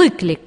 виклик.